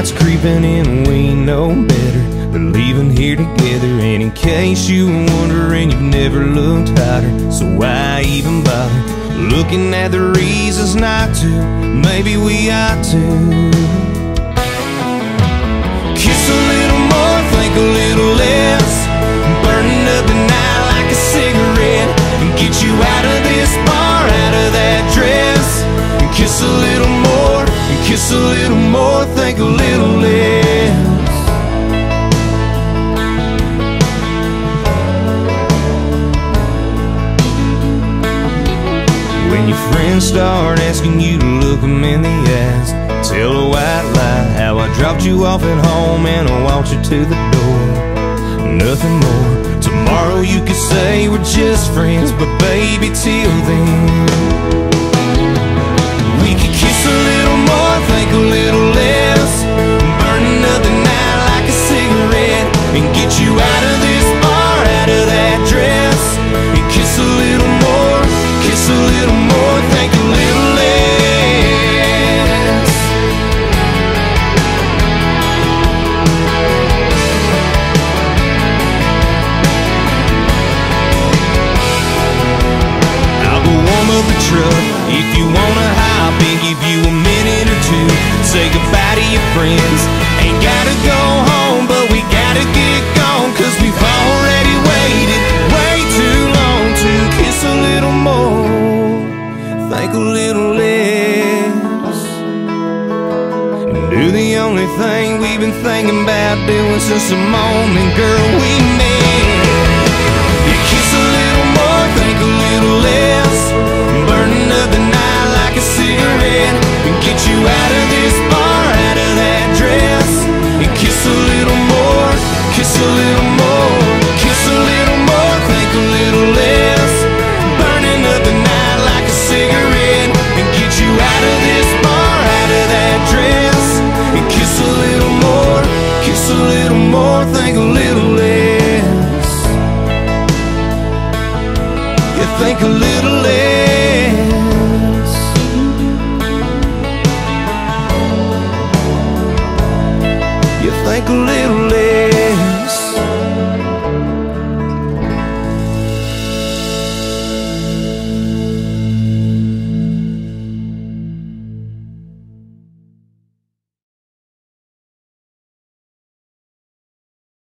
night's creeping in, we know better than leaving here together. And in case you were wondering, you've never looked hotter, so why even bother? Looking at the reasons not to, maybe we ought to. Kiss a little more, think a little less. When your friends start asking you to look them in the eyes, tell a white lie how I dropped you off at home and I walked you to the door. Nothing more. Tomorrow you could say we're just friends, but baby, till then, if you wanna hop and give you a minute or two. Say goodbye to your friends. Ain't gotta go home, but we gotta get gone. Cause we've already waited way too long to kiss a little more, think a little less. And do the only thing we've been thinking about doing since the moment, girl, we little more, kiss a little more, think a little less. Night like a cigarette and get you out of this bar, out of that dress. And kiss a little more, kiss a little more, think a little less. You think a little less. think a little less